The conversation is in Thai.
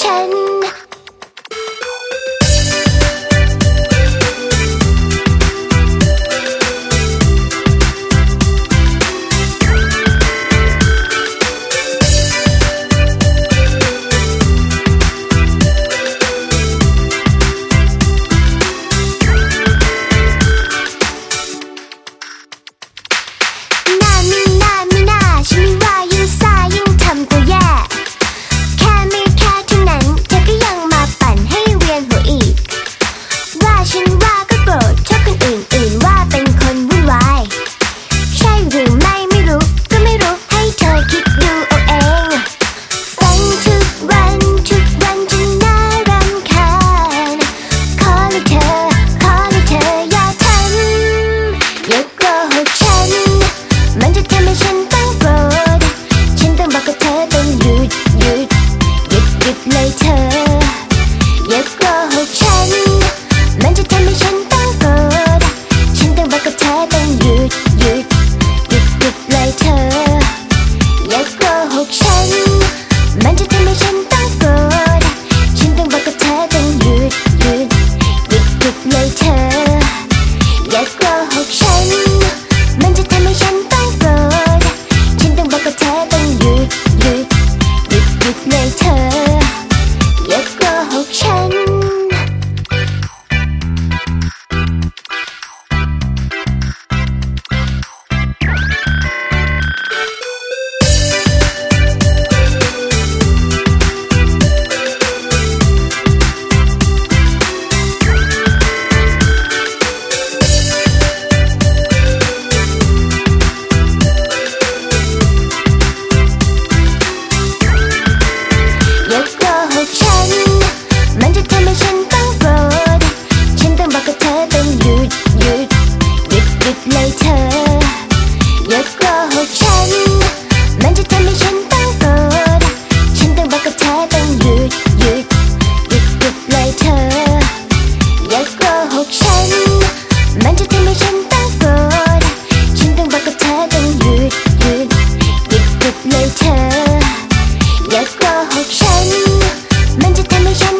ฉัน ฉันต้องโกรธฉันต้องบอกกับเธอต้องหยุดหยุดหยุดหยุดเลยเธอ อย่าโกหกฉัน มันจะทำให้ฉันต้องโกรธฉันต้องบอกกับเธอต้องหยุดหยุดหยุดหยุดเลยเธอ อย่าโกหกฉัน มันจะทำให้ฉันต้องโกรธฉันต้องบอกกับเธอต้องหยุดหยุดหยุดหยุดเลย เลยเธอ อย่าโกหกฉัน มันจะทำให้ฉันต้องโกรธฉันต้องบอกเธอต้องหยุดหยุดหยุดหยุดเลยเธอ อย่ากลันหกฉัน มันจะทำให้ฉัน